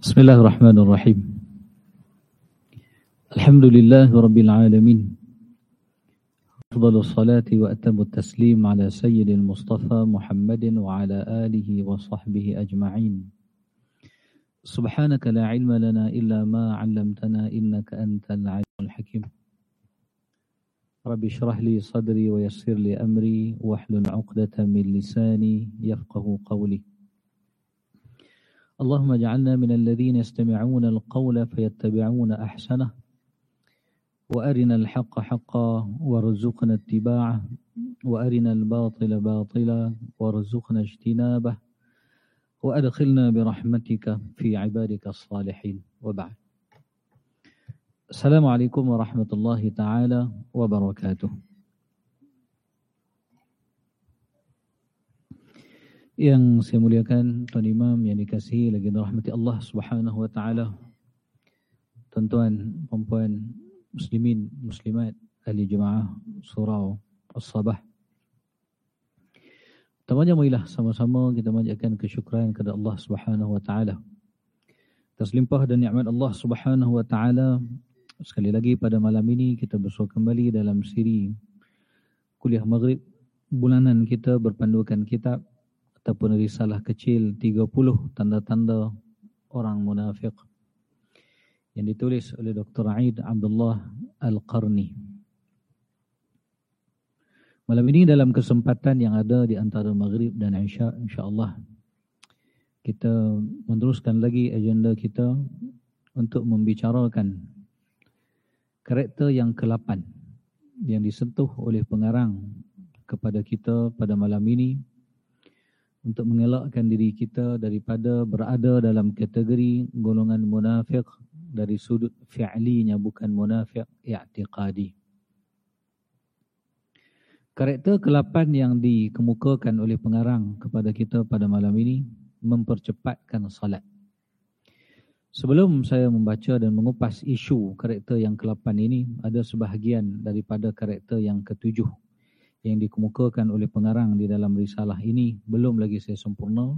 بسم الله الرحمن الرحيم. الحمد لله رب العالمين. أفضل الصلاة وأتم التسليم على سيد المصطفى محمد وعلى آله وصحبه أجمعين. سبحانك لا علم لنا إلا ما علمتنا إنك أنت العليم الحكيم. رب اشرح لي صدري ويسر لي أمري واحلل عقدة من لساني يفقه قولي. اللهم اجعلنا من الذين يستمعون القول فيتبعون أحسنه وأرنا الحق حقا وارزقنا اتباعه وأرنا الباطل باطلا وارزقنا اجتنابه وأدخلنا برحمتك في عبادك الصالحين. وبعد. السلام عليكم ورحمة الله تعالى وبركاته. Yang saya muliakan Tuan Imam yang dikasihi lagi rahmati Allah Subhanahu wa taala. Tuan-tuan, puan-puan, muslimin, muslimat, ahli jemaah surau As-Sabah. Pertamanya marilah sama-sama kita manjatkan kesyukuran kepada Allah Subhanahu wa taala. Atas limpah dan nikmat Allah Subhanahu wa taala sekali lagi pada malam ini kita bersua kembali dalam siri kuliah maghrib bulanan kita berpandukan kitab ataupun risalah kecil 30 tanda-tanda orang munafik yang ditulis oleh Dr. Aid Abdullah Al-Qarni. Malam ini dalam kesempatan yang ada di antara Maghrib dan Isya insya-Allah kita meneruskan lagi agenda kita untuk membicarakan karakter yang ke-8 yang disentuh oleh pengarang kepada kita pada malam ini untuk mengelakkan diri kita daripada berada dalam kategori golongan munafik dari sudut fi'linya bukan munafik i'tiqadi. Karakter ke-8 yang dikemukakan oleh pengarang kepada kita pada malam ini mempercepatkan salat. Sebelum saya membaca dan mengupas isu karakter yang ke-8 ini, ada sebahagian daripada karakter yang ke-7 yang dikemukakan oleh pengarang di dalam risalah ini belum lagi saya sempurna.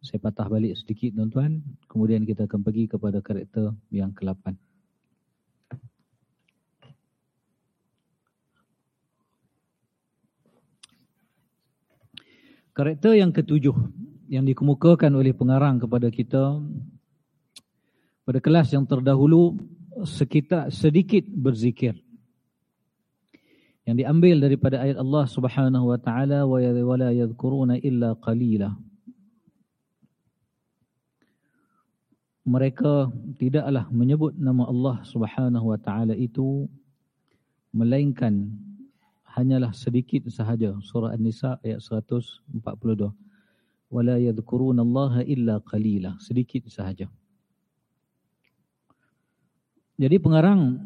Saya patah balik sedikit tuan-tuan, kemudian kita akan pergi kepada karakter yang ke-8. Karakter yang ketujuh yang dikemukakan oleh pengarang kepada kita pada kelas yang terdahulu sekitar sedikit berzikir yang diambil daripada ayat Allah Subhanahu wa taala wa la yadhkuruna illa qalila. Mereka tidaklah menyebut nama Allah Subhanahu wa taala itu melainkan hanyalah sedikit sahaja. Surah an-nisa ayat 142 wa la yadhkuruna Allah illa qalila. Sedikit sahaja. Jadi pengarang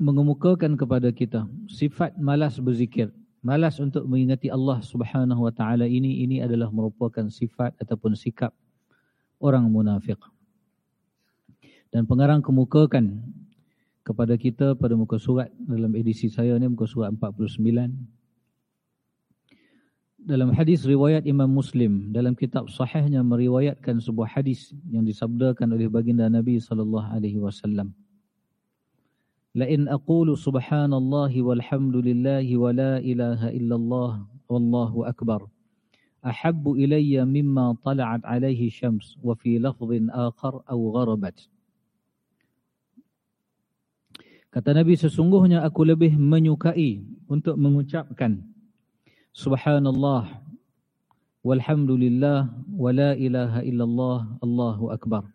mengemukakan kepada kita sifat malas berzikir, malas untuk mengingati Allah Subhanahu wa taala ini ini adalah merupakan sifat ataupun sikap orang munafik. Dan pengarang kemukakan kepada kita pada muka surat dalam edisi saya ni muka surat 49 dalam hadis riwayat Imam Muslim dalam kitab sahihnya meriwayatkan sebuah hadis yang disabdakan oleh baginda Nabi sallallahu alaihi wasallam لئن أقول سبحان الله والحمد لله ولا إله إلا الله والله أكبر أحب إلي مما طلعت عليه الشمس وفي لفظ آخر أو غربت Kata Nabi sesungguhnya aku lebih menyukai untuk mengucapkan Subhanallah walhamdulillah wala ilaha illallah Allahu akbar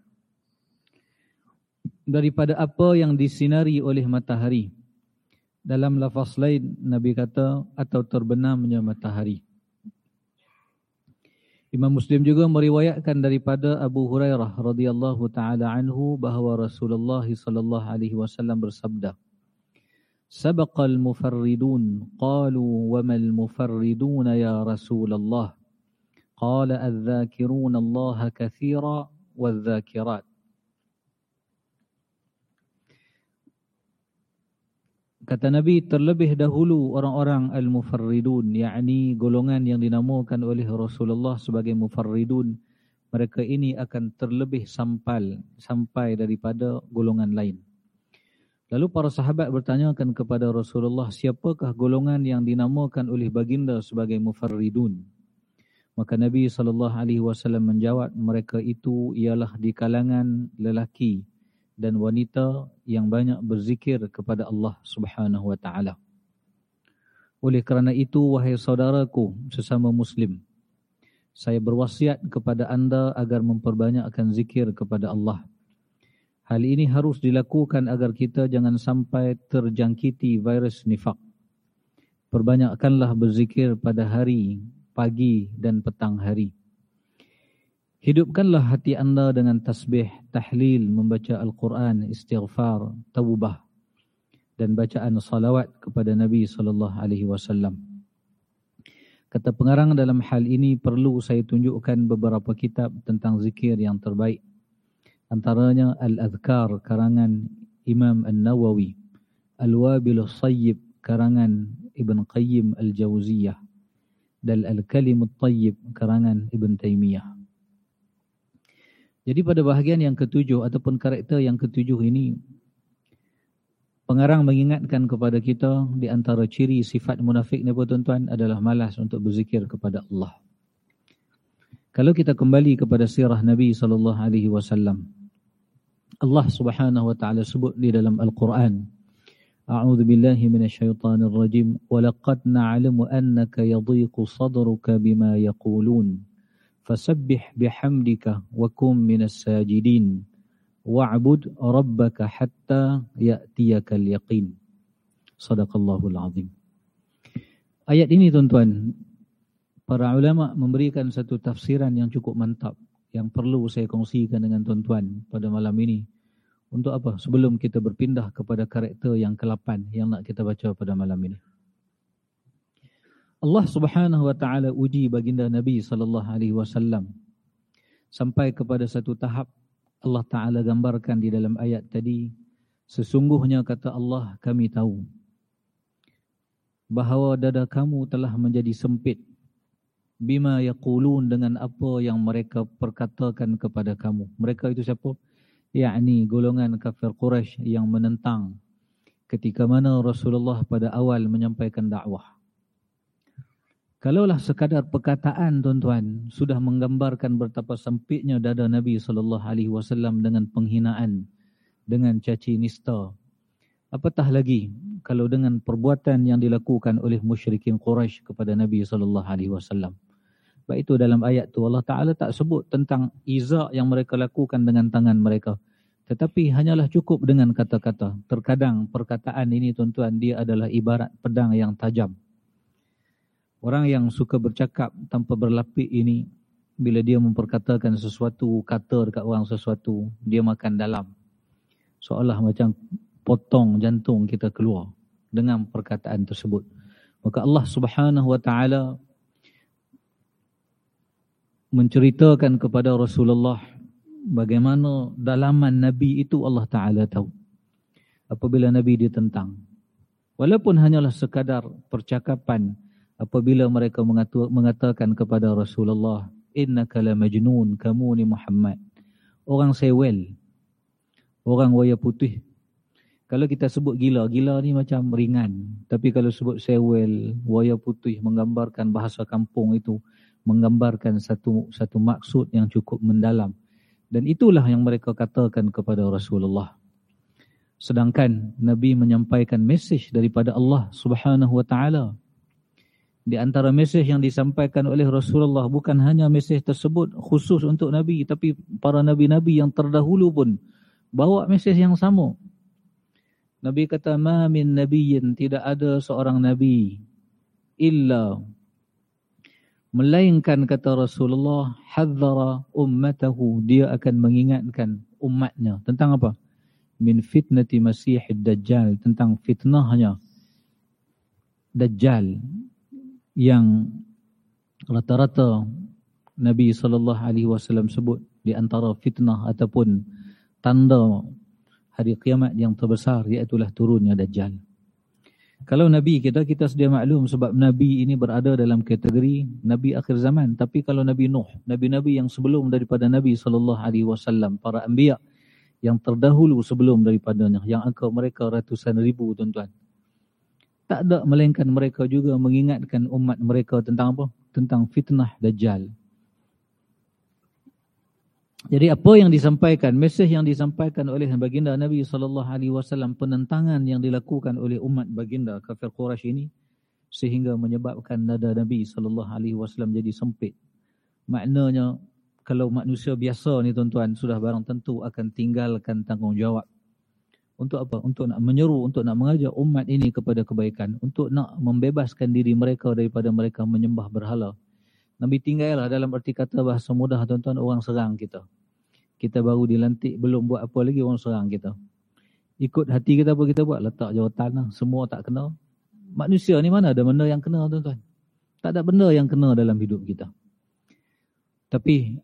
daripada apa yang disinari oleh matahari. Dalam lafaz lain Nabi kata atau terbenamnya matahari. Imam Muslim juga meriwayatkan daripada Abu Hurairah radhiyallahu taala anhu bahawa Rasulullah sallallahu alaihi wasallam bersabda Sabaqal mufarridun qalu wa mal mufarridun ya Rasulullah qala adh-dhakirun Allah katsira wadh-dhakirat Kata Nabi terlebih dahulu orang-orang al-mufarridun yakni golongan yang dinamakan oleh Rasulullah sebagai mufarridun mereka ini akan terlebih sampal sampai daripada golongan lain. Lalu para sahabat bertanyakan kepada Rasulullah, siapakah golongan yang dinamakan oleh baginda sebagai mufarridun? Maka Nabi SAW menjawab, mereka itu ialah di kalangan lelaki dan wanita yang banyak berzikir kepada Allah Subhanahu Wa Taala. Oleh kerana itu, wahai saudaraku sesama Muslim, saya berwasiat kepada anda agar memperbanyakkan zikir kepada Allah. Hal ini harus dilakukan agar kita jangan sampai terjangkiti virus nifak. Perbanyakkanlah berzikir pada hari, pagi dan petang hari. Hidupkanlah hati anda dengan tasbih, tahlil, membaca Al-Quran, istighfar, tawbah dan bacaan salawat kepada Nabi wasallam. Kata pengarang dalam hal ini perlu saya tunjukkan beberapa kitab tentang zikir yang terbaik antaranya Al-Adhkar karangan Imam An-Nawawi, Al-Wabil Sayyib karangan Ibn Qayyim Al-Jawziyah dan Al-Kalim Tayyib karangan Ibn Taymiyah. Jadi pada bahagian yang ketujuh ataupun karakter yang ketujuh ini pengarang mengingatkan kepada kita di antara ciri sifat munafik ni tuan-tuan adalah malas untuk berzikir kepada Allah. Kalau kita kembali kepada sirah Nabi wasallam Allah Subhanahu wa taala sebut di dalam Al-Quran A'udzu billahi minasyaitonir rajim wa laqad na'lamu annaka yadhiqu sadruka bima yaqulun fasabbih bihamdika wa kum minas sajidin wa'bud rabbaka hatta ya'tiyakal yaqin Sadaqallahul azim Ayat ini tuan-tuan para ulama memberikan satu tafsiran yang cukup mantap yang perlu saya kongsikan dengan tuan-tuan pada malam ini. Untuk apa? Sebelum kita berpindah kepada karakter yang ke-8 yang nak kita baca pada malam ini. Allah Subhanahu wa taala uji baginda Nabi sallallahu alaihi wasallam sampai kepada satu tahap Allah taala gambarkan di dalam ayat tadi sesungguhnya kata Allah kami tahu bahawa dada kamu telah menjadi sempit bima yaqulun dengan apa yang mereka perkatakan kepada kamu. Mereka itu siapa? Yakni golongan kafir Quraisy yang menentang ketika mana Rasulullah pada awal menyampaikan dakwah. Kalaulah sekadar perkataan tuan-tuan sudah menggambarkan betapa sempitnya dada Nabi wasallam dengan penghinaan, dengan caci nista. Apatah lagi kalau dengan perbuatan yang dilakukan oleh musyrikin Quraisy kepada Nabi wasallam. Sebab itu dalam ayat tu Allah Ta'ala tak sebut tentang izak yang mereka lakukan dengan tangan mereka. Tetapi hanyalah cukup dengan kata-kata. Terkadang perkataan ini tuan-tuan dia adalah ibarat pedang yang tajam. Orang yang suka bercakap tanpa berlapik ini bila dia memperkatakan sesuatu, kata dekat orang sesuatu, dia makan dalam. Seolah macam potong jantung kita keluar dengan perkataan tersebut. Maka Allah Subhanahu Wa Taala menceritakan kepada Rasulullah bagaimana dalaman Nabi itu Allah Ta'ala tahu. Apabila Nabi ditentang. Walaupun hanyalah sekadar percakapan apabila mereka mengatakan kepada Rasulullah, Innaka la majnun, kamu ni Muhammad. Orang sewel. Orang waya putih. Kalau kita sebut gila, gila ni macam ringan. Tapi kalau sebut sewel, waya putih menggambarkan bahasa kampung itu, menggambarkan satu satu maksud yang cukup mendalam dan itulah yang mereka katakan kepada Rasulullah sedangkan nabi menyampaikan mesej daripada Allah Subhanahu wa taala di antara mesej yang disampaikan oleh Rasulullah bukan hanya mesej tersebut khusus untuk nabi tapi para nabi-nabi yang terdahulu pun bawa mesej yang sama nabi kata ma min nabiyyin tidak ada seorang nabi illa Melainkan kata Rasulullah, hadzara ummatahu, dia akan mengingatkan umatnya. Tentang apa? Min fitnati masih dajjal. Tentang fitnahnya dajjal. Yang rata-rata Nabi SAW sebut di antara fitnah ataupun tanda hari kiamat yang terbesar iaitulah turunnya dajjal. Kalau Nabi kita, kita sedia maklum sebab Nabi ini berada dalam kategori Nabi akhir zaman. Tapi kalau Nabi Nuh, Nabi-Nabi yang sebelum daripada Nabi SAW, para ambiya yang terdahulu sebelum daripadanya, yang angka mereka ratusan ribu tuan-tuan. Tak ada melainkan mereka juga mengingatkan umat mereka tentang apa? Tentang fitnah Dajjal. Jadi apa yang disampaikan, mesej yang disampaikan oleh baginda Nabi SAW, penentangan yang dilakukan oleh umat baginda kafir Quraisy ini, sehingga menyebabkan nada Nabi SAW jadi sempit. Maknanya, kalau manusia biasa ni tuan-tuan, sudah barang tentu akan tinggalkan tanggungjawab. Untuk apa? Untuk nak menyeru, untuk nak mengajak umat ini kepada kebaikan. Untuk nak membebaskan diri mereka daripada mereka menyembah berhala. Nabi tinggallah dalam arti kata bahasa mudah tuan-tuan orang serang kita. Kita baru dilantik belum buat apa lagi orang serang kita. Ikut hati kita apa kita buat letak jawatan lah. Semua tak kena. Manusia ni mana ada benda yang kena tuan-tuan. Tak ada benda yang kena dalam hidup kita. Tapi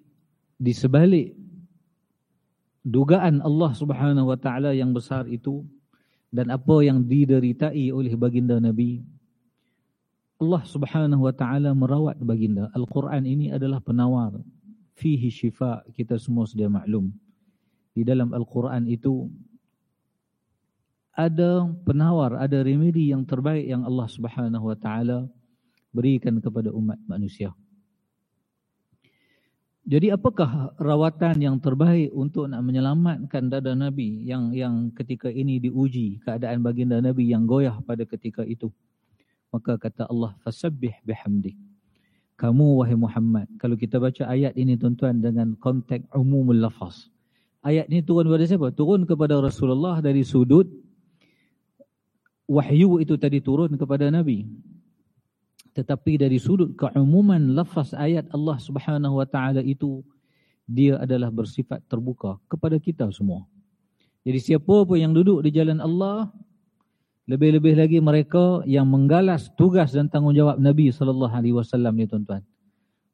di sebalik dugaan Allah Subhanahu Wa Taala yang besar itu dan apa yang dideritai oleh baginda Nabi Allah subhanahu wa ta'ala merawat baginda. Al-Quran ini adalah penawar. Fihi syifa, kita semua sudah maklum. Di dalam Al-Quran itu, ada penawar, ada remedi yang terbaik yang Allah subhanahu wa ta'ala berikan kepada umat manusia. Jadi apakah rawatan yang terbaik untuk nak menyelamatkan dada Nabi yang yang ketika ini diuji keadaan baginda Nabi yang goyah pada ketika itu? maka kata Allah fasabbih bihamdik. Kamu wahai Muhammad kalau kita baca ayat ini tuan-tuan dengan konteks umumul lafaz. Ayat ini turun kepada siapa? Turun kepada Rasulullah dari sudut wahyu itu tadi turun kepada nabi tetapi dari sudut keumuman lafaz ayat Allah Subhanahu wa taala itu dia adalah bersifat terbuka kepada kita semua jadi siapa pun yang duduk di jalan Allah lebih-lebih lagi mereka yang menggalas tugas dan tanggungjawab Nabi sallallahu alaihi wasallam ni tuan-tuan.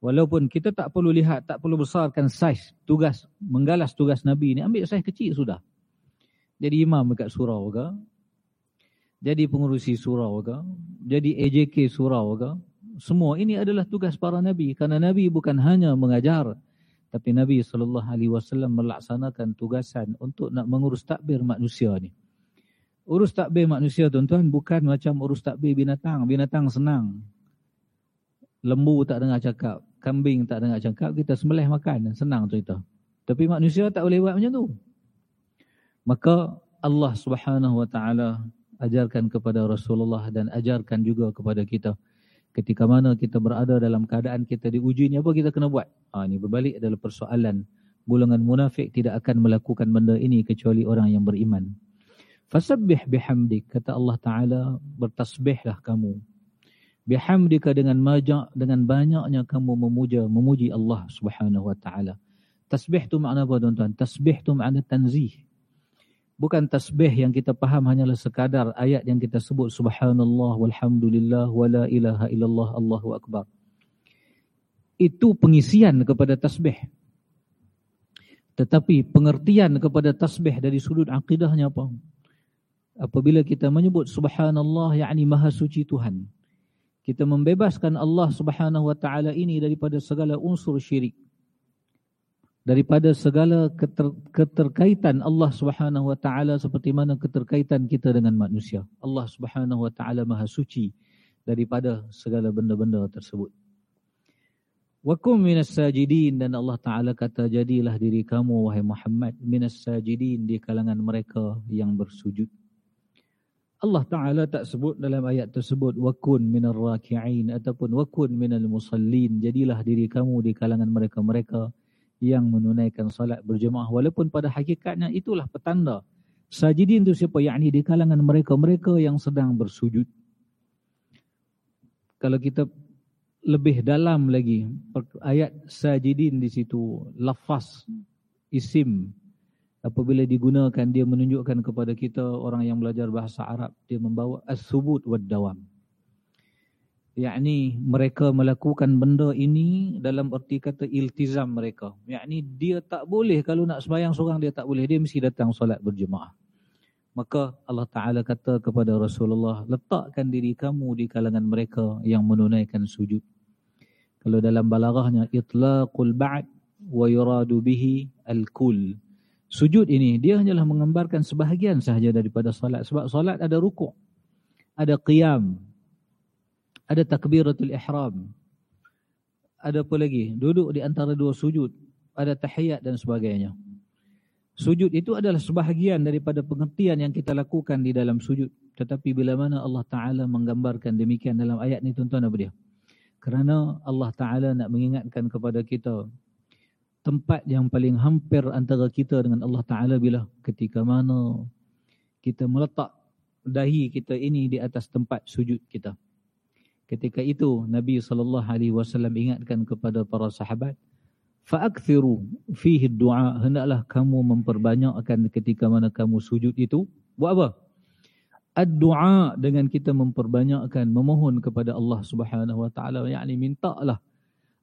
Walaupun kita tak perlu lihat, tak perlu besarkan saiz tugas menggalas tugas Nabi ni, ambil saiz kecil sudah. Jadi imam dekat surau ke? Jadi pengurusi surau ke? Jadi AJK surau ke? Semua ini adalah tugas para nabi kerana nabi bukan hanya mengajar tapi Nabi sallallahu alaihi wasallam melaksanakan tugasan untuk nak mengurus takbir manusia ni. Urus takbir manusia tuan-tuan bukan macam urus takbir binatang. Binatang senang. Lembu tak dengar cakap. Kambing tak dengar cakap. Kita sembelih makan. Senang cerita. Tapi manusia tak boleh buat macam tu. Maka Allah subhanahu wa ta'ala ajarkan kepada Rasulullah dan ajarkan juga kepada kita. Ketika mana kita berada dalam keadaan kita diuji ni apa kita kena buat? Ha, ini berbalik adalah persoalan. Bulangan munafik tidak akan melakukan benda ini kecuali orang yang beriman. Fasabbih bihamdik kata Allah Taala bertasbihlah kamu. Bihamdika dengan majak dengan banyaknya kamu memuja memuji Allah Subhanahu wa taala. Tasbih tu makna apa tuan-tuan? Tasbih tu makna tanzih. Bukan tasbih yang kita faham hanyalah sekadar ayat yang kita sebut subhanallah walhamdulillah wala ilaha illallah Allahu akbar. Itu pengisian kepada tasbih. Tetapi pengertian kepada tasbih dari sudut akidahnya apa? apabila kita menyebut subhanallah yakni maha suci Tuhan kita membebaskan Allah Subhanahu wa taala ini daripada segala unsur syirik daripada segala keter, keterkaitan Allah Subhanahu wa taala seperti mana keterkaitan kita dengan manusia Allah Subhanahu wa taala maha suci daripada segala benda-benda tersebut wa kum minas sajidin dan Allah taala kata jadilah diri kamu wahai Muhammad minas sajidin di kalangan mereka yang bersujud Allah Ta'ala tak sebut dalam ayat tersebut wakun minar raki'in ataupun wakun minal musallin. Jadilah diri kamu di kalangan mereka-mereka yang menunaikan salat berjemaah. Walaupun pada hakikatnya itulah petanda. Sajidin itu siapa? Yang di kalangan mereka-mereka yang sedang bersujud. Kalau kita lebih dalam lagi ayat sajidin di situ lafaz isim apabila digunakan dia menunjukkan kepada kita orang yang belajar bahasa Arab dia membawa as-subut wad dawam yakni mereka melakukan benda ini dalam erti kata iltizam mereka yakni dia tak boleh kalau nak sembahyang seorang dia tak boleh dia mesti datang solat berjemaah Maka Allah Ta'ala kata kepada Rasulullah, letakkan diri kamu di kalangan mereka yang menunaikan sujud. Kalau dalam balarahnya, itlaqul ba'd wa yuradu bihi al-kul. Sujud ini, dia hanyalah mengembarkan sebahagian sahaja daripada salat. Sebab salat ada rukuk, ada qiyam, ada takbiratul ihram, ada apa lagi? Duduk di antara dua sujud, ada tahiyat dan sebagainya. Sujud itu adalah sebahagian daripada pengertian yang kita lakukan di dalam sujud. Tetapi bila mana Allah Ta'ala menggambarkan demikian dalam ayat ini tuan-tuan apa dia? Kerana Allah Ta'ala nak mengingatkan kepada kita tempat yang paling hampir antara kita dengan Allah Ta'ala bila ketika mana kita meletak dahi kita ini di atas tempat sujud kita. Ketika itu Nabi SAW ingatkan kepada para sahabat fa'akthiru fihi du'a. Hendaklah kamu memperbanyakkan ketika mana kamu sujud itu. Buat apa? Ad-du'a dengan kita memperbanyakkan memohon kepada Allah Subhanahu wa taala. Yakni mintalah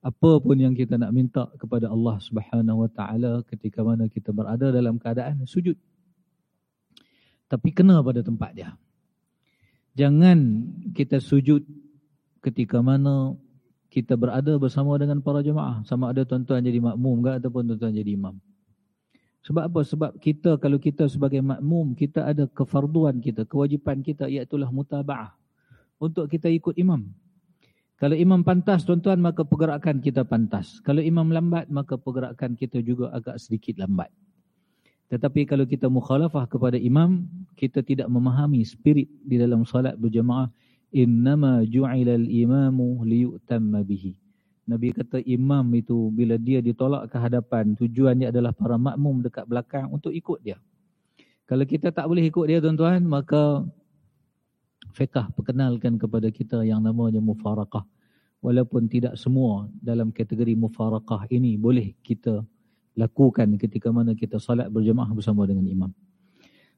apa pun yang kita nak minta kepada Allah Subhanahu wa taala ketika mana kita berada dalam keadaan sujud. Tapi kena pada tempat dia. Jangan kita sujud ketika mana kita berada bersama dengan para jemaah sama ada tuan-tuan jadi makmum ke ataupun tuan-tuan jadi imam. Sebab apa? Sebab kita kalau kita sebagai makmum kita ada kefarduan kita kewajipan kita iaitu mutabaah. Untuk kita ikut imam. Kalau imam pantas tuan-tuan maka pergerakan kita pantas. Kalau imam lambat maka pergerakan kita juga agak sedikit lambat. Tetapi kalau kita mukhalafah kepada imam kita tidak memahami spirit di dalam salat berjemaah innama ju'ilal imamu liyutamma bihi. Nabi kata imam itu bila dia ditolak ke hadapan, tujuannya adalah para makmum dekat belakang untuk ikut dia. Kalau kita tak boleh ikut dia tuan-tuan, maka fiqah perkenalkan kepada kita yang namanya mufarakah. Walaupun tidak semua dalam kategori mufarakah ini boleh kita lakukan ketika mana kita salat berjemaah bersama dengan imam.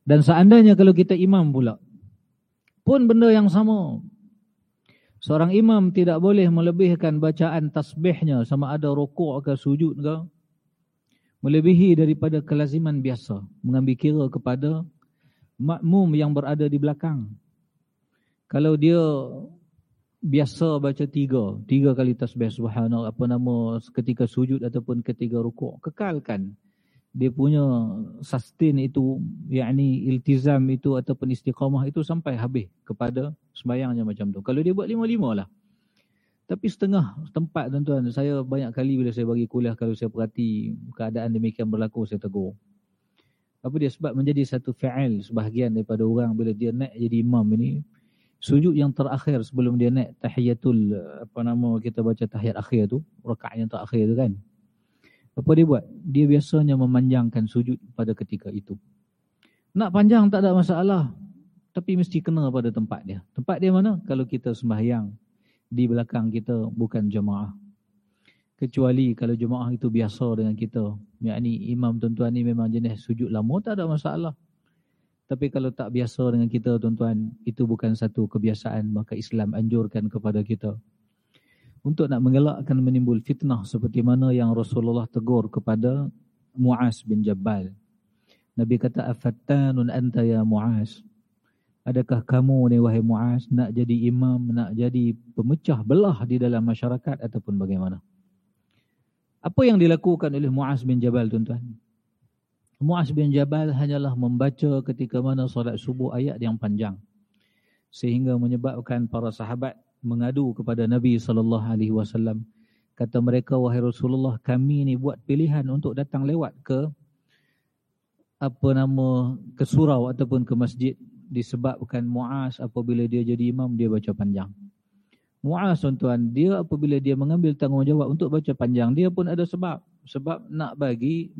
Dan seandainya kalau kita imam pula, pun benda yang sama. Seorang imam tidak boleh melebihkan bacaan tasbihnya sama ada rukuk ke sujud ke. Melebihi daripada kelaziman biasa. Mengambil kira kepada makmum yang berada di belakang. Kalau dia biasa baca tiga, tiga kali tasbih subhanallah, apa nama ketika sujud ataupun ketika rukuk, kekalkan dia punya sustain itu yakni iltizam itu ataupun istiqamah itu sampai habis kepada sembahyangnya macam tu. Kalau dia buat lima-lima lah. Tapi setengah tempat tuan-tuan, saya banyak kali bila saya bagi kuliah kalau saya perhati keadaan demikian berlaku saya tegur. Apa dia sebab menjadi satu fa'il sebahagian daripada orang bila dia naik jadi imam ini sujud yang terakhir sebelum dia naik tahiyatul apa nama kita baca tahiyat akhir tu, rakaat yang terakhir tu kan. Apa dia buat? Dia biasanya memanjangkan sujud pada ketika itu. Nak panjang tak ada masalah. Tapi mesti kena pada tempat dia. Tempat dia mana? Kalau kita sembahyang di belakang kita bukan jemaah. Kecuali kalau jemaah itu biasa dengan kita. Yang imam tuan-tuan ni memang jenis sujud lama tak ada masalah. Tapi kalau tak biasa dengan kita tuan-tuan, itu bukan satu kebiasaan. Maka Islam anjurkan kepada kita untuk nak mengelakkan menimbul fitnah seperti mana yang Rasulullah tegur kepada Muaz bin Jabal. Nabi kata afattanun anta ya Muaz. Adakah kamu ni wahai Muaz nak jadi imam, nak jadi pemecah belah di dalam masyarakat ataupun bagaimana? Apa yang dilakukan oleh Muaz bin Jabal tuan-tuan? Muaz bin Jabal hanyalah membaca ketika mana solat subuh ayat yang panjang. Sehingga menyebabkan para sahabat mengadu kepada Nabi sallallahu alaihi wasallam. Kata mereka wahai Rasulullah kami ni buat pilihan untuk datang lewat ke apa nama ke surau ataupun ke masjid disebabkan Muaz apabila dia jadi imam dia baca panjang. Muaz tuan-tuan dia apabila dia mengambil tanggungjawab untuk baca panjang dia pun ada sebab. Sebab nak bagi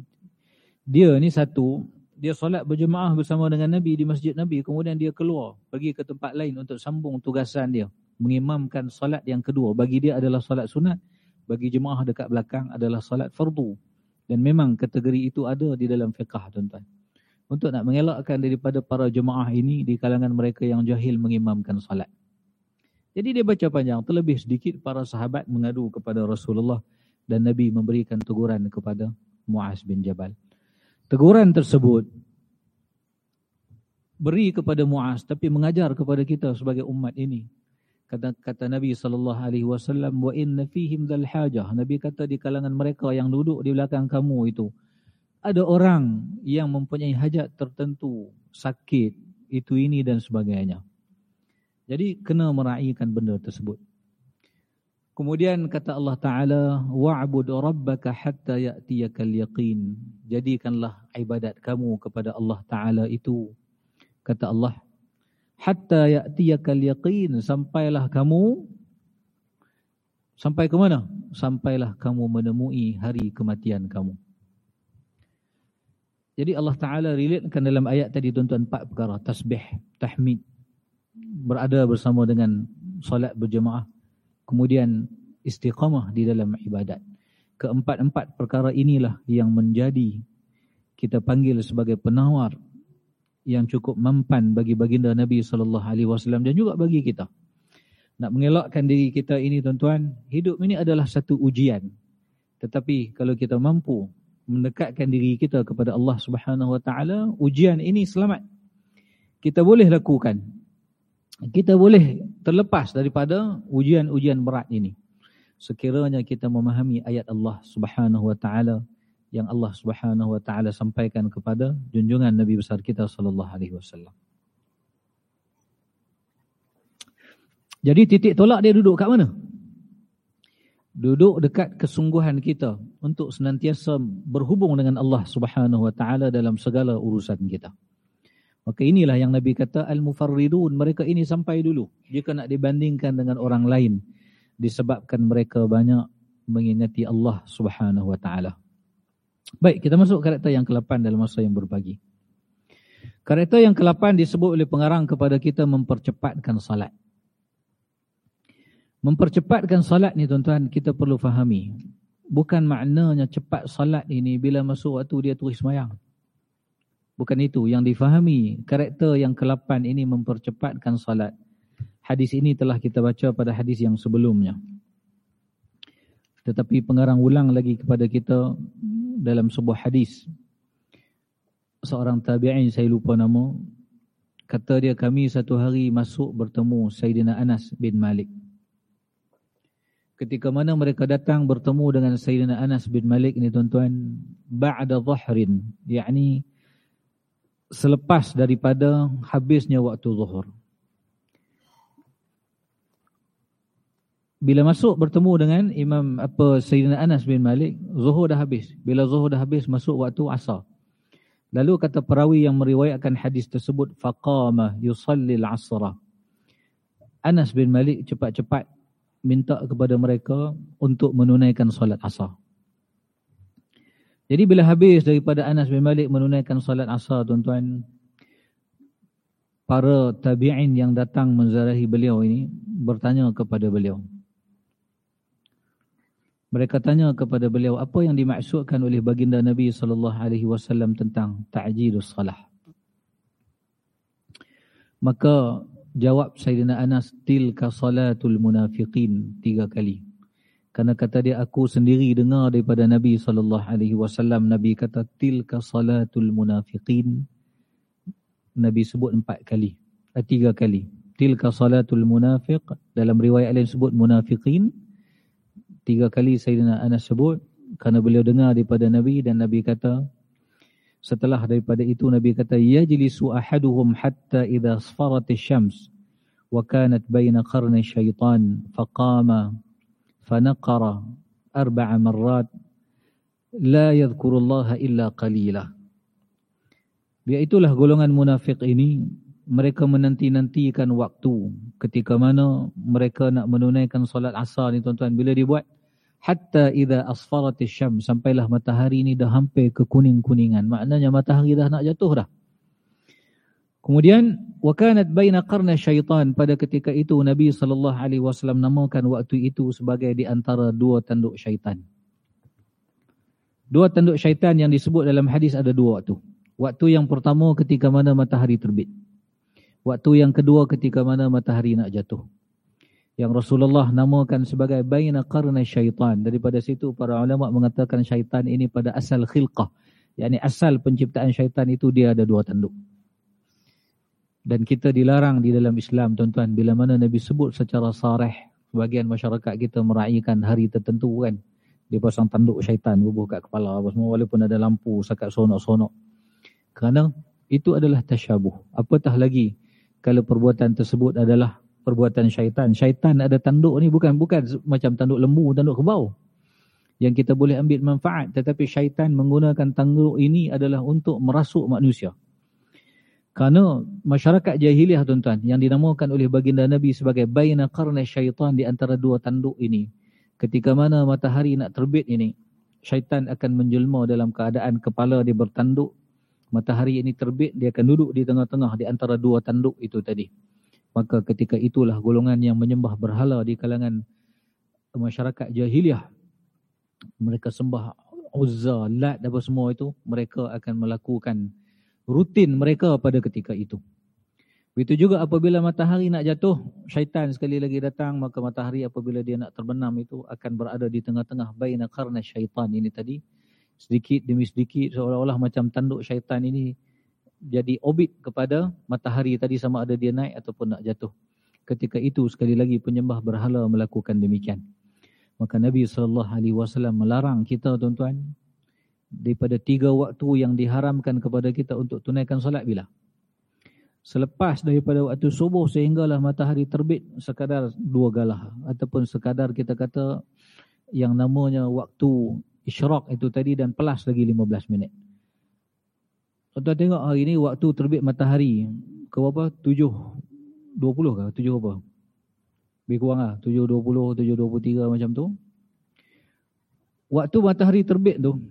dia ni satu dia solat berjemaah bersama dengan Nabi di masjid Nabi kemudian dia keluar pergi ke tempat lain untuk sambung tugasan dia mengimamkan solat yang kedua. Bagi dia adalah solat sunat. Bagi jemaah dekat belakang adalah solat fardu. Dan memang kategori itu ada di dalam fiqah tuan-tuan. Untuk nak mengelakkan daripada para jemaah ini di kalangan mereka yang jahil mengimamkan solat. Jadi dia baca panjang. Terlebih sedikit para sahabat mengadu kepada Rasulullah. Dan Nabi memberikan teguran kepada Muaz bin Jabal. Teguran tersebut beri kepada Muaz tapi mengajar kepada kita sebagai umat ini. Kata kata Nabi sallallahu alaihi wasallam wa inna fihim dzal hajah. Nabi kata di kalangan mereka yang duduk di belakang kamu itu ada orang yang mempunyai hajat tertentu, sakit, itu ini dan sebagainya. Jadi kena meraihkan benda tersebut. Kemudian kata Allah Taala, wa'bud rabbaka hatta ya'tiyakal yaqin. Jadikanlah ibadat kamu kepada Allah Taala itu. Kata Allah, hatta ya'tiyakal yaqin, sampailah kamu sampai ke mana? Sampailah kamu menemui hari kematian kamu. Jadi Allah Taala relatekan dalam ayat tadi tuan-tuan empat perkara, tasbih, tahmid, berada bersama dengan solat berjemaah kemudian istiqamah di dalam ibadat. Keempat-empat perkara inilah yang menjadi kita panggil sebagai penawar yang cukup mempan bagi baginda Nabi sallallahu alaihi wasallam dan juga bagi kita. Nak mengelakkan diri kita ini tuan-tuan, hidup ini adalah satu ujian. Tetapi kalau kita mampu mendekatkan diri kita kepada Allah Subhanahu wa taala, ujian ini selamat. Kita boleh lakukan kita boleh terlepas daripada ujian-ujian berat ini. Sekiranya kita memahami ayat Allah Subhanahu wa taala yang Allah Subhanahu wa taala sampaikan kepada junjungan Nabi besar kita sallallahu alaihi wasallam. Jadi titik tolak dia duduk kat mana? Duduk dekat kesungguhan kita untuk senantiasa berhubung dengan Allah Subhanahu wa taala dalam segala urusan kita. Maka inilah yang Nabi kata al-mufarridun mereka ini sampai dulu jika nak dibandingkan dengan orang lain disebabkan mereka banyak mengingati Allah Subhanahu wa taala. Baik, kita masuk karakter yang ke-8 dalam masa yang berbagi. Karakter yang ke-8 disebut oleh pengarang kepada kita mempercepatkan salat. Mempercepatkan salat ni tuan-tuan kita perlu fahami. Bukan maknanya cepat salat ini bila masuk waktu dia terus semayang. Bukan itu yang difahami. Karakter yang ke-8 ini mempercepatkan salat. Hadis ini telah kita baca pada hadis yang sebelumnya. Tetapi pengarang ulang lagi kepada kita dalam sebuah hadis. Seorang tabi'in saya lupa nama. Kata dia kami satu hari masuk bertemu Sayyidina Anas bin Malik. Ketika mana mereka datang bertemu dengan Sayyidina Anas bin Malik ini tuan-tuan. Ba'da zahrin. Yakni selepas daripada habisnya waktu zuhur. Bila masuk bertemu dengan Imam apa Sayyidina Anas bin Malik, zuhur dah habis. Bila zuhur dah habis masuk waktu asar. Lalu kata perawi yang meriwayatkan hadis tersebut faqama yusalli al-'asra. Anas bin Malik cepat-cepat minta kepada mereka untuk menunaikan solat asar. Jadi bila habis daripada Anas bin Malik menunaikan salat asar tuan-tuan, para tabi'in yang datang menzarahi beliau ini bertanya kepada beliau. Mereka tanya kepada beliau apa yang dimaksudkan oleh baginda Nabi sallallahu alaihi wasallam tentang ta'jilus salah. Maka jawab Sayyidina Anas tilka salatul munafiqin tiga kali. Karena kata dia aku sendiri dengar daripada Nabi sallallahu alaihi wasallam Nabi kata tilka salatul munafiqin. Nabi sebut empat kali, eh, tiga kali. Tilka salatul munafiq dalam riwayat lain sebut munafiqin tiga kali Sayyidina Anas sebut kerana beliau dengar daripada Nabi dan Nabi kata setelah daripada itu Nabi kata yajlisu ahaduhum hatta idza asfarat asy-syams wa kanat baina qarni syaitan faqama fanaqara arba'a marrat la yadhkurullaha illa qalila. Iaitulah golongan munafik ini mereka menanti-nantikan waktu ketika mana mereka nak menunaikan solat asar ni tuan-tuan. Bila dibuat hatta idza asfarat asy-syam sampailah matahari ni dah hampir ke kuning-kuningan maknanya matahari dah nak jatuh dah Kemudian wakanat baina qarna syaitan pada ketika itu Nabi sallallahu alaihi wasallam namakan waktu itu sebagai di antara dua tanduk syaitan. Dua tanduk syaitan yang disebut dalam hadis ada dua waktu. Waktu yang pertama ketika mana matahari terbit. Waktu yang kedua ketika mana matahari nak jatuh. Yang Rasulullah namakan sebagai baina qarna syaitan. Daripada situ para ulama mengatakan syaitan ini pada asal khilqah. yakni asal penciptaan syaitan itu dia ada dua tanduk. Dan kita dilarang di dalam Islam tuan-tuan. Bila mana Nabi sebut secara sareh. Sebagian masyarakat kita meraihkan hari tertentu kan. Dia pasang tanduk syaitan bubuh kat kepala apa semua. Walaupun ada lampu sakat sonok-sonok. Kerana itu adalah tasyabuh. Apatah lagi kalau perbuatan tersebut adalah perbuatan syaitan. Syaitan ada tanduk ni bukan bukan macam tanduk lembu, tanduk kebau. Yang kita boleh ambil manfaat. Tetapi syaitan menggunakan tanduk ini adalah untuk merasuk manusia. Kerana masyarakat jahiliah tuan-tuan yang dinamakan oleh baginda Nabi sebagai baina qarna syaitan di antara dua tanduk ini. Ketika mana matahari nak terbit ini, syaitan akan menjelma dalam keadaan kepala dia bertanduk. Matahari ini terbit, dia akan duduk di tengah-tengah di antara dua tanduk itu tadi. Maka ketika itulah golongan yang menyembah berhala di kalangan masyarakat jahiliah. Mereka sembah Uzza, Lat dan semua itu. Mereka akan melakukan rutin mereka pada ketika itu. Begitu juga apabila matahari nak jatuh, syaitan sekali lagi datang, maka matahari apabila dia nak terbenam itu akan berada di tengah-tengah baina karna syaitan ini tadi. Sedikit demi sedikit seolah-olah macam tanduk syaitan ini jadi obit kepada matahari tadi sama ada dia naik ataupun nak jatuh. Ketika itu sekali lagi penyembah berhala melakukan demikian. Maka Nabi SAW melarang kita tuan-tuan daripada tiga waktu yang diharamkan kepada kita untuk tunaikan solat bila? Selepas daripada waktu subuh sehinggalah matahari terbit sekadar dua galah. Ataupun sekadar kita kata yang namanya waktu isyraq itu tadi dan pelas lagi 15 minit. Tuan tengok hari ini waktu terbit matahari ke berapa? 7.20 ke? 7 apa? Lebih kurang lah. 7.20, 7.23 macam tu. Waktu matahari terbit tu,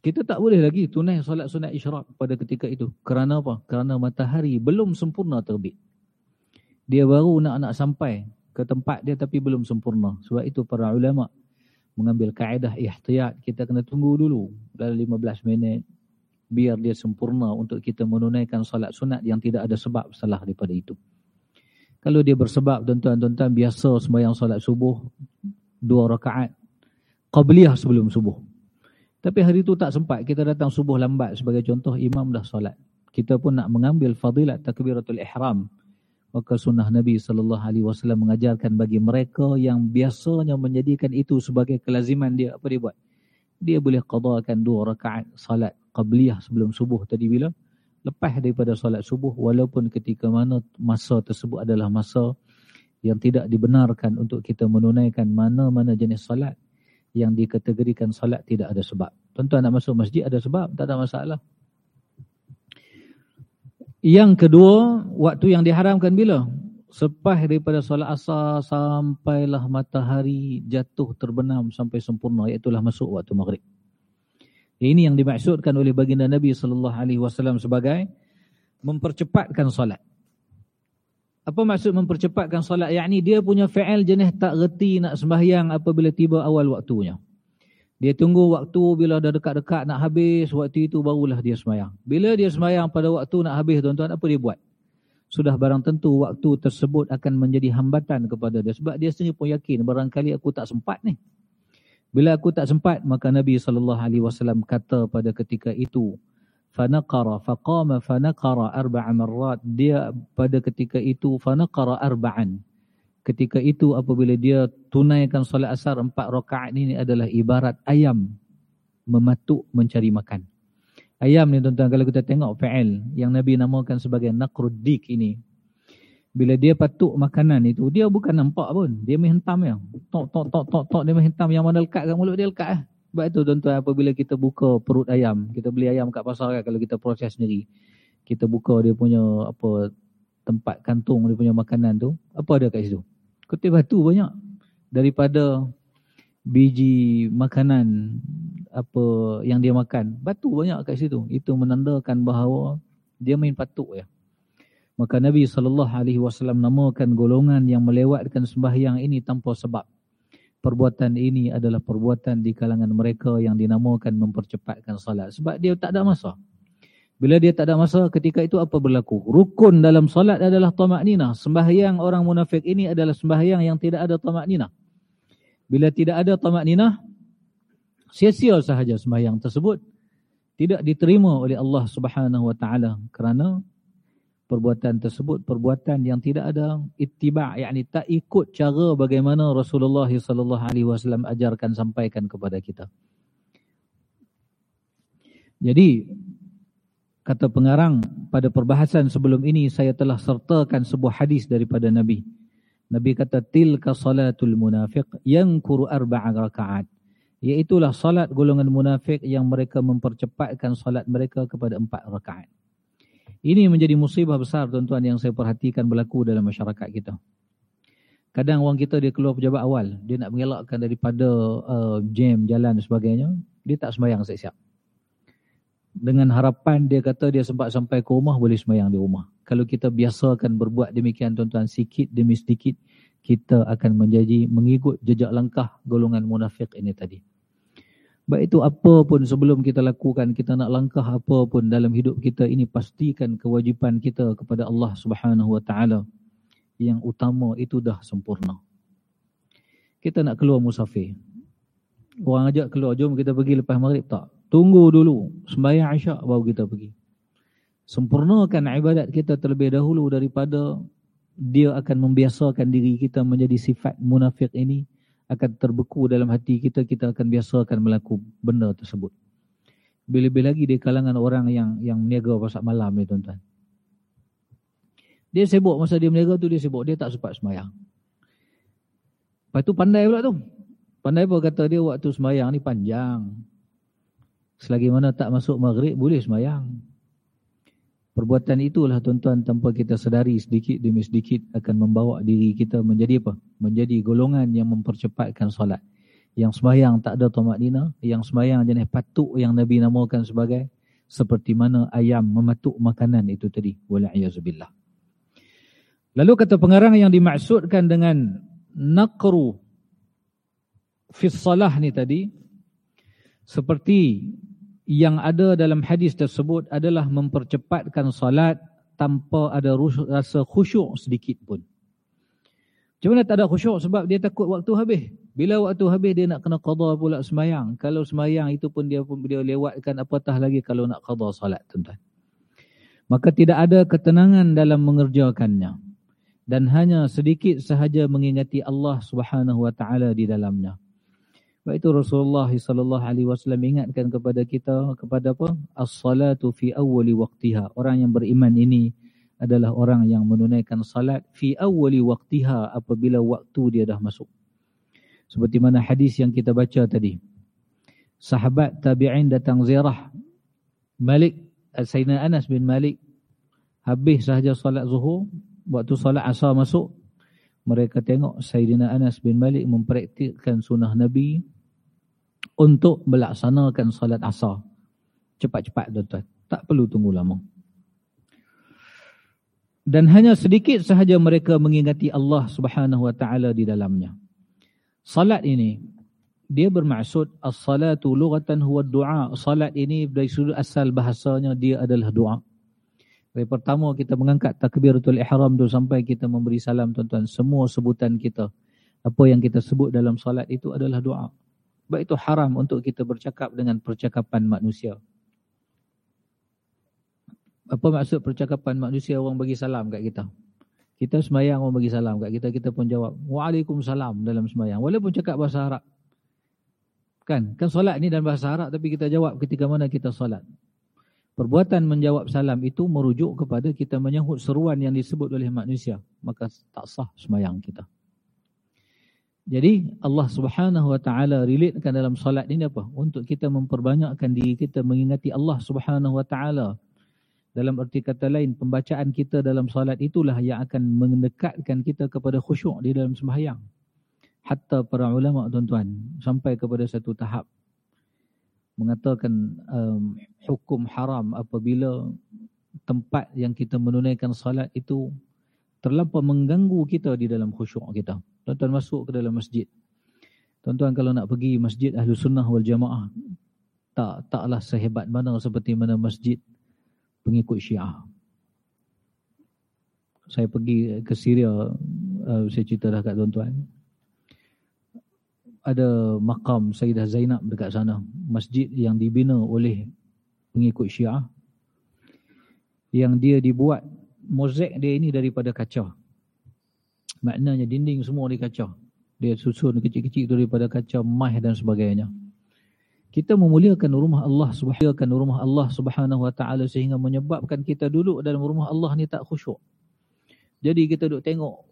kita tak boleh lagi tunai solat sunat isyarat pada ketika itu. Kerana apa? Kerana matahari belum sempurna terbit. Dia baru nak-nak sampai ke tempat dia tapi belum sempurna. Sebab itu para ulama mengambil kaedah ihtiyat. Kita kena tunggu dulu dalam 15 minit. Biar dia sempurna untuk kita menunaikan solat sunat yang tidak ada sebab salah daripada itu. Kalau dia bersebab tuan-tuan-tuan biasa sembahyang solat subuh. Dua rakaat. Qabliyah sebelum subuh. Tapi hari itu tak sempat. Kita datang subuh lambat sebagai contoh imam dah solat. Kita pun nak mengambil fadilat takbiratul ihram. Maka sunnah Nabi SAW mengajarkan bagi mereka yang biasanya menjadikan itu sebagai kelaziman dia. Apa dia buat? Dia boleh qadakan dua rakaat salat qabliyah sebelum subuh tadi bila? Lepas daripada solat subuh walaupun ketika mana masa tersebut adalah masa yang tidak dibenarkan untuk kita menunaikan mana-mana jenis salat yang dikategorikan salat tidak ada sebab. Tuan-tuan nak masuk masjid ada sebab, tak ada masalah. Yang kedua, waktu yang diharamkan bila? Sepas daripada solat asar sampailah matahari jatuh terbenam sampai sempurna. Iaitulah masuk waktu maghrib. Ini yang dimaksudkan oleh baginda Nabi SAW sebagai mempercepatkan solat. Apa maksud mempercepatkan solat? Yakni dia punya fi'il jenis tak reti nak sembahyang apabila tiba awal waktunya. Dia tunggu waktu bila dah dekat-dekat nak habis, waktu itu barulah dia sembahyang. Bila dia sembahyang pada waktu nak habis, tuan-tuan, apa dia buat? Sudah barang tentu waktu tersebut akan menjadi hambatan kepada dia. Sebab dia sendiri pun yakin, barangkali aku tak sempat ni. Bila aku tak sempat, maka Nabi SAW kata pada ketika itu, fanaqara faqama fanaqara arba'a marrat. Dia pada ketika itu fanaqara arba'an. Ketika itu apabila dia tunaikan solat asar empat rakaat ini adalah ibarat ayam mematuk mencari makan. Ayam ni tuan-tuan kalau kita tengok fa'il yang nabi namakan sebagai naqruddik ini bila dia patuk makanan itu dia bukan nampak pun dia menghentam ya tok tok tok tok tok dia menghentam yang mana lekat kat mulut dia lekat eh sebab itu tuan-tuan apabila kita buka perut ayam, kita beli ayam kat pasar kan kalau kita proses sendiri. Kita buka dia punya apa tempat kantung dia punya makanan tu, apa ada kat situ? Kutip batu banyak. Daripada biji makanan apa yang dia makan, batu banyak kat situ. Itu menandakan bahawa dia main patuk ya. Maka Nabi SAW namakan golongan yang melewatkan sembahyang ini tanpa sebab perbuatan ini adalah perbuatan di kalangan mereka yang dinamakan mempercepatkan salat. Sebab dia tak ada masa. Bila dia tak ada masa, ketika itu apa berlaku? Rukun dalam salat adalah tamak nina. Sembahyang orang munafik ini adalah sembahyang yang tidak ada tamak nina. Bila tidak ada tamak nina, sia-sia sahaja sembahyang tersebut. Tidak diterima oleh Allah subhanahu wa ta'ala. Kerana perbuatan tersebut perbuatan yang tidak ada ittiba yakni tak ikut cara bagaimana Rasulullah sallallahu alaihi wasallam ajarkan sampaikan kepada kita. Jadi kata pengarang pada perbahasan sebelum ini saya telah sertakan sebuah hadis daripada Nabi. Nabi kata tilka salatul munafiq yang kuru arba'a rakaat. Iaitulah salat golongan munafik yang mereka mempercepatkan salat mereka kepada empat rakaat. Ini menjadi musibah besar tuan-tuan yang saya perhatikan berlaku dalam masyarakat kita. Kadang orang kita dia keluar pejabat awal, dia nak mengelakkan daripada uh, jam, jalan dan sebagainya, dia tak sembahyang siap-siap. Dengan harapan dia kata dia sempat sampai ke rumah, boleh sembahyang di rumah. Kalau kita biasakan berbuat demikian tuan-tuan, sikit demi sedikit, kita akan menjadi mengikut jejak langkah golongan munafik ini tadi. Baik itu apa pun sebelum kita lakukan, kita nak langkah apa pun dalam hidup kita ini pastikan kewajipan kita kepada Allah Subhanahu Wa Taala yang utama itu dah sempurna. Kita nak keluar musafir. Orang ajak keluar, jom kita pergi lepas maghrib tak? Tunggu dulu, sembahyang isyak baru kita pergi. Sempurnakan ibadat kita terlebih dahulu daripada dia akan membiasakan diri kita menjadi sifat munafik ini akan terbeku dalam hati kita, kita akan biasakan melakukan benda tersebut. Lebih-lebih lagi di kalangan orang yang yang meniaga pasal malam ni tuan-tuan. Dia sibuk masa dia meniaga tu dia sibuk, dia tak sempat semayang. Lepas tu pandai pula tu. Pandai pun kata dia waktu semayang ni panjang. Selagi mana tak masuk maghrib boleh semayang. Perbuatan itulah tuan-tuan tanpa kita sedari sedikit demi sedikit akan membawa diri kita menjadi apa? Menjadi golongan yang mempercepatkan solat. Yang semayang tak ada tomat dina, yang semayang jenis patuk yang Nabi namakan sebagai seperti mana ayam mematuk makanan itu tadi. Walaiyazubillah. Lalu kata pengarang yang dimaksudkan dengan naqru fis salah ni tadi seperti yang ada dalam hadis tersebut adalah mempercepatkan salat tanpa ada rasa khusyuk sedikit pun. Macam mana tak ada khusyuk? Sebab dia takut waktu habis. Bila waktu habis dia nak kena qada pula semayang. Kalau semayang itu pun dia pun dia lewatkan apatah lagi kalau nak qada salat tuan-tuan. Maka tidak ada ketenangan dalam mengerjakannya. Dan hanya sedikit sahaja mengingati Allah subhanahu wa ta'ala di dalamnya. Sebab itu Rasulullah sallallahu alaihi wasallam ingatkan kepada kita kepada apa? As-salatu fi awwali waqtiha. Orang yang beriman ini adalah orang yang menunaikan salat fi awwali waqtiha apabila waktu dia dah masuk. Seperti mana hadis yang kita baca tadi. Sahabat tabi'in datang ziarah Malik Sayyidina Anas bin Malik habis sahaja salat zuhur waktu salat asar masuk mereka tengok Sayyidina Anas bin Malik mempraktikkan sunnah Nabi untuk melaksanakan salat asar. Cepat-cepat tuan-tuan. Tak perlu tunggu lama. Dan hanya sedikit sahaja mereka mengingati Allah subhanahu wa ta'ala di dalamnya. Salat ini, dia bermaksud as-salatu lughatan huwa du'a. Salat ini dari sudut asal bahasanya dia adalah doa. Dari pertama kita mengangkat takbiratul ihram tu sampai kita memberi salam tuan-tuan. Semua sebutan kita. Apa yang kita sebut dalam salat itu adalah doa. Sebab itu haram untuk kita bercakap dengan percakapan manusia. Apa maksud percakapan manusia orang bagi salam kat kita? Kita semayang orang bagi salam kat kita, kita pun jawab Waalaikumsalam dalam semayang. Walaupun cakap bahasa Arab. Kan? Kan solat ni dalam bahasa Arab tapi kita jawab ketika mana kita solat. Perbuatan menjawab salam itu merujuk kepada kita menyahut seruan yang disebut oleh manusia. Maka tak sah semayang kita. Jadi Allah Subhanahu Wa Taala relatekan dalam solat ini apa? Untuk kita memperbanyakkan diri kita mengingati Allah Subhanahu Wa Taala. Dalam arti kata lain, pembacaan kita dalam solat itulah yang akan mendekatkan kita kepada khusyuk di dalam sembahyang. Hatta para ulama tuan-tuan sampai kepada satu tahap mengatakan um, hukum haram apabila tempat yang kita menunaikan solat itu terlampau mengganggu kita di dalam khusyuk kita. Tuan-tuan masuk ke dalam masjid. Tuan-tuan kalau nak pergi masjid ahlu sunnah wal jamaah. Tak, taklah sehebat mana seperti mana masjid pengikut syiah. Saya pergi ke Syria, uh, saya cerita dah kat tuan-tuan. Ada makam Sayyidah Zainab dekat sana. Masjid yang dibina oleh pengikut syiah. Yang dia dibuat mozaik dia ini daripada kaca. Maknanya dinding semua di kaca. Dia susun kecil-kecil daripada kaca, mah dan sebagainya. Kita memuliakan rumah Allah subhanahu rumah Allah subhanahu wa ta'ala sehingga menyebabkan kita duduk dalam rumah Allah ni tak khusyuk. Jadi kita duduk tengok.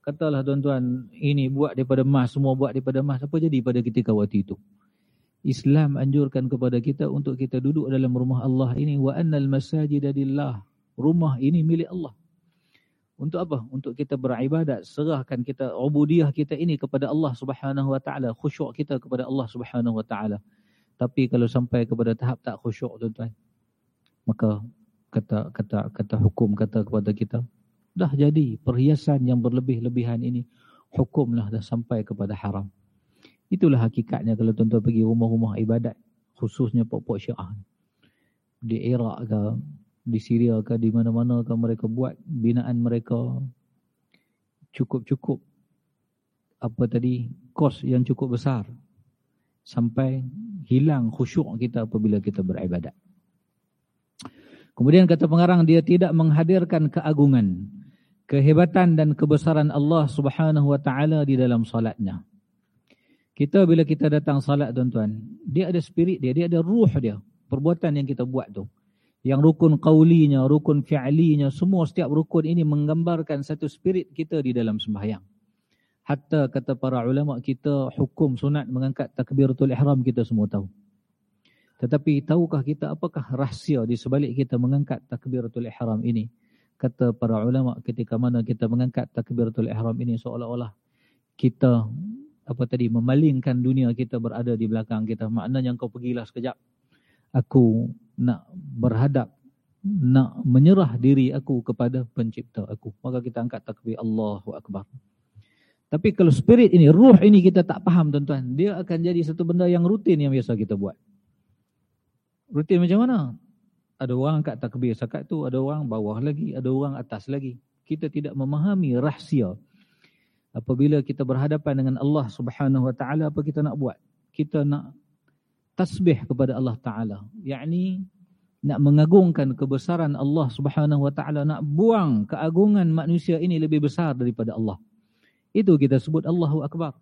Katalah tuan-tuan, ini buat daripada emas, semua buat daripada emas. Apa jadi pada ketika waktu itu? Islam anjurkan kepada kita untuk kita duduk dalam rumah Allah ini. Wa annal masajida lillah. Rumah ini milik Allah. Untuk apa? Untuk kita beribadat, serahkan kita ubudiyah kita ini kepada Allah Subhanahu wa taala, khusyuk kita kepada Allah Subhanahu wa taala. Tapi kalau sampai kepada tahap tak khusyuk tuan-tuan, maka kata kata kata hukum kata kepada kita, dah jadi perhiasan yang berlebih-lebihan ini hukumlah dah sampai kepada haram. Itulah hakikatnya kalau tuan-tuan pergi rumah-rumah ibadat, khususnya pokok syiah. Di Iraq ke, di Syria ke di mana-mana ke mereka buat binaan mereka cukup-cukup apa tadi kos yang cukup besar sampai hilang khusyuk kita apabila kita beribadat. Kemudian kata pengarang dia tidak menghadirkan keagungan, kehebatan dan kebesaran Allah Subhanahu wa taala di dalam salatnya. Kita bila kita datang salat tuan-tuan, dia ada spirit dia, dia ada ruh dia, perbuatan yang kita buat tu yang rukun qawlinya, rukun fi'linya, semua setiap rukun ini menggambarkan satu spirit kita di dalam sembahyang. Hatta kata para ulama kita hukum sunat mengangkat takbiratul ihram kita semua tahu. Tetapi tahukah kita apakah rahsia di sebalik kita mengangkat takbiratul ihram ini? Kata para ulama ketika mana kita mengangkat takbiratul ihram ini seolah-olah kita apa tadi memalingkan dunia kita berada di belakang kita. Maknanya kau pergilah sekejap. Aku nak berhadap nak menyerah diri aku kepada pencipta aku. Maka kita angkat takbir Allahu akbar. Tapi kalau spirit ini ruh ini kita tak faham tuan-tuan dia akan jadi satu benda yang rutin yang biasa kita buat. Rutin macam mana? Ada orang angkat takbir sakat tu ada orang bawah lagi ada orang atas lagi. Kita tidak memahami rahsia apabila kita berhadapan dengan Allah Subhanahu wa taala apa kita nak buat? Kita nak tasbih kepada Allah Taala. yakni nak mengagungkan kebesaran Allah Subhanahu wa taala, nak buang keagungan manusia ini lebih besar daripada Allah. Itu kita sebut Allahu Akbar.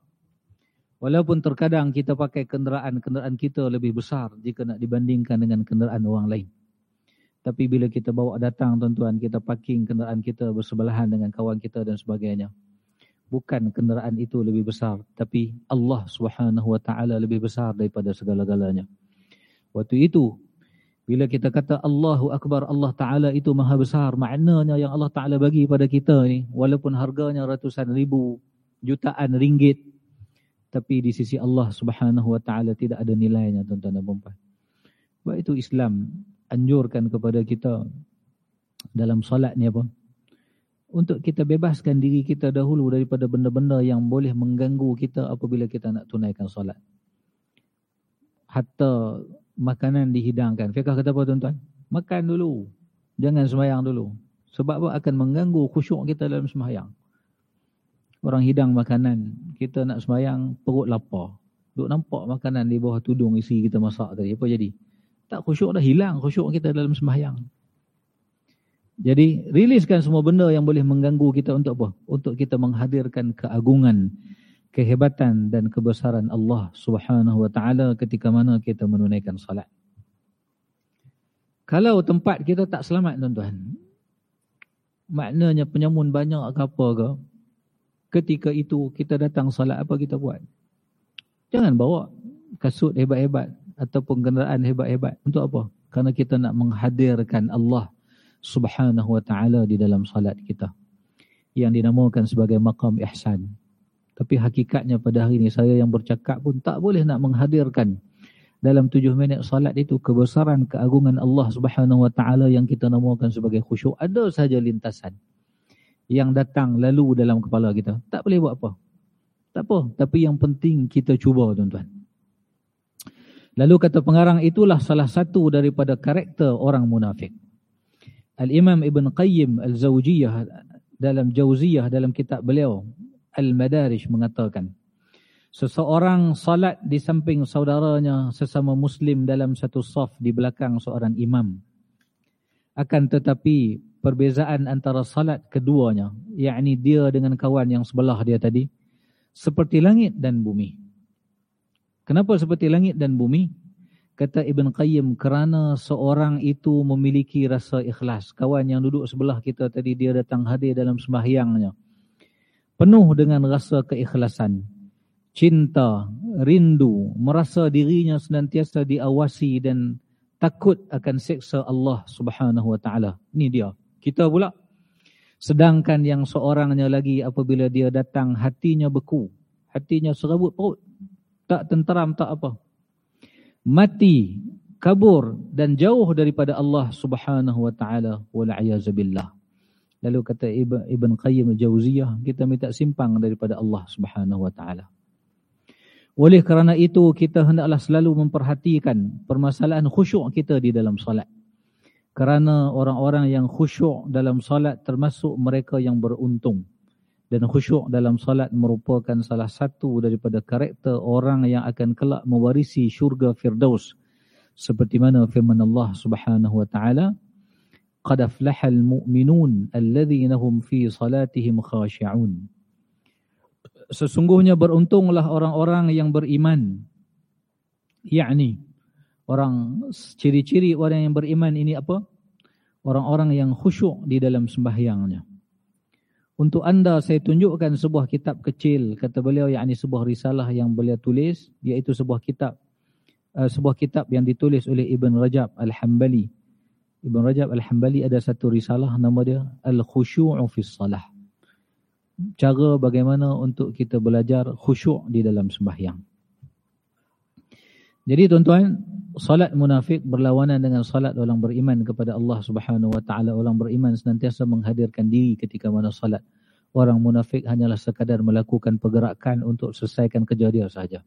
Walaupun terkadang kita pakai kenderaan-kenderaan kita lebih besar jika nak dibandingkan dengan kenderaan orang lain. Tapi bila kita bawa datang tuan-tuan, kita parking kenderaan kita bersebelahan dengan kawan kita dan sebagainya bukan kenderaan itu lebih besar tapi Allah Subhanahu wa taala lebih besar daripada segala-galanya. Waktu itu bila kita kata Allahu akbar Allah taala itu maha besar maknanya yang Allah taala bagi pada kita ni walaupun harganya ratusan ribu jutaan ringgit tapi di sisi Allah Subhanahu wa taala tidak ada nilainya tuan-tuan dan puan sebab itu Islam anjurkan kepada kita dalam solat ni apa untuk kita bebaskan diri kita dahulu daripada benda-benda yang boleh mengganggu kita apabila kita nak tunaikan solat. Hatta makanan dihidangkan. Fiqah kata apa tuan-tuan? Makan dulu. Jangan semayang dulu. Sebab apa? Akan mengganggu khusyuk kita dalam semayang. Orang hidang makanan. Kita nak semayang, perut lapar. Duk nampak makanan di bawah tudung isi kita masak tadi. Apa jadi? Tak khusyuk dah hilang khusyuk kita dalam semayang. Jadi riliskan semua benda yang boleh mengganggu kita untuk apa? Untuk kita menghadirkan keagungan, kehebatan dan kebesaran Allah Subhanahu wa taala ketika mana kita menunaikan salat. Kalau tempat kita tak selamat tuan-tuan. Maknanya penyamun banyak ke apa ke? Ketika itu kita datang salat apa kita buat? Jangan bawa kasut hebat-hebat ataupun kenderaan hebat-hebat. Untuk apa? Karena kita nak menghadirkan Allah subhanahu wa ta'ala di dalam salat kita. Yang dinamakan sebagai maqam ihsan. Tapi hakikatnya pada hari ini saya yang bercakap pun tak boleh nak menghadirkan dalam tujuh minit salat itu kebesaran keagungan Allah subhanahu wa ta'ala yang kita namakan sebagai khusyuk. Ada saja lintasan yang datang lalu dalam kepala kita. Tak boleh buat apa. Tak apa. Tapi yang penting kita cuba tuan-tuan. Lalu kata pengarang itulah salah satu daripada karakter orang munafik. Al-Imam Ibn Qayyim Al-Zawjiyah dalam Jauziyah dalam kitab beliau Al-Madarish mengatakan seseorang salat di samping saudaranya sesama muslim dalam satu saf di belakang seorang imam Akan tetapi perbezaan antara salat keduanya, yakni dia dengan kawan yang sebelah dia tadi, seperti langit dan bumi. Kenapa seperti langit dan bumi? Kata Ibn Qayyim, kerana seorang itu memiliki rasa ikhlas. Kawan yang duduk sebelah kita tadi, dia datang hadir dalam sembahyangnya. Penuh dengan rasa keikhlasan. Cinta, rindu, merasa dirinya senantiasa diawasi dan takut akan seksa Allah subhanahu wa ta'ala. Ini dia. Kita pula sedangkan yang seorangnya lagi apabila dia datang hatinya beku, hatinya serabut perut, tak tenteram tak apa. Mati, kabur dan jauh daripada Allah Subhanahu wa taala wal billah. Lalu kata Ibn Qayyim Jauziyah, kita minta simpang daripada Allah Subhanahu wa taala. Oleh kerana itu kita hendaklah selalu memperhatikan permasalahan khusyuk kita di dalam solat kerana orang-orang yang khusyuk dalam salat termasuk mereka yang beruntung dan khusyuk dalam salat merupakan salah satu daripada karakter orang yang akan kelak mewarisi syurga firdaus seperti mana firman Allah Subhanahu wa taala qad aflahal mu'minun alladhina hum fi salatihim khashi'un sesungguhnya beruntunglah orang-orang yang beriman yakni orang ciri-ciri orang yang beriman ini apa? Orang-orang yang khusyuk di dalam sembahyangnya. Untuk anda saya tunjukkan sebuah kitab kecil kata beliau yakni sebuah risalah yang beliau tulis iaitu sebuah kitab uh, sebuah kitab yang ditulis oleh Ibn Rajab Al-Hambali. Ibn Rajab Al-Hambali ada satu risalah nama dia Al-Khusyu'u fi Salah. Cara bagaimana untuk kita belajar khusyuk di dalam sembahyang. Jadi tuan-tuan, salat munafik berlawanan dengan salat orang beriman kepada Allah Subhanahu wa taala. Orang beriman senantiasa menghadirkan diri ketika mana salat. Orang munafik hanyalah sekadar melakukan pergerakan untuk selesaikan kerja dia sahaja.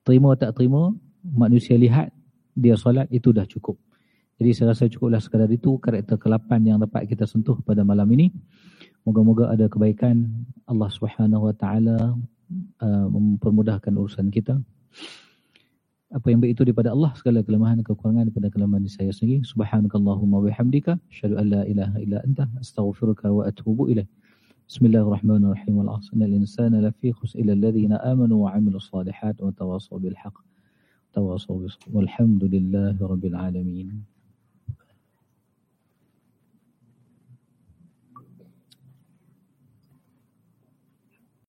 Terima tak terima, manusia lihat dia salat itu dah cukup. Jadi saya rasa cukuplah sekadar itu karakter ke-8 yang dapat kita sentuh pada malam ini. Moga-moga ada kebaikan Allah Subhanahu wa taala uh, mempermudahkan urusan kita apa yang baik itu daripada Allah segala kelemahan dan kekurangan daripada kelemahan saya sendiri. Subhanakallahumma wa bihamdika asyhadu an la ilaha illa anta astaghfiruka wa atubu ilaik bismillahirrahmanirrahim. Wal 'asril insana lafi khus ila alladhina amanu wa 'amilus salihat wa tawassaw bil haqq. Tawassaw bis walhamdulillahi rabbil alamin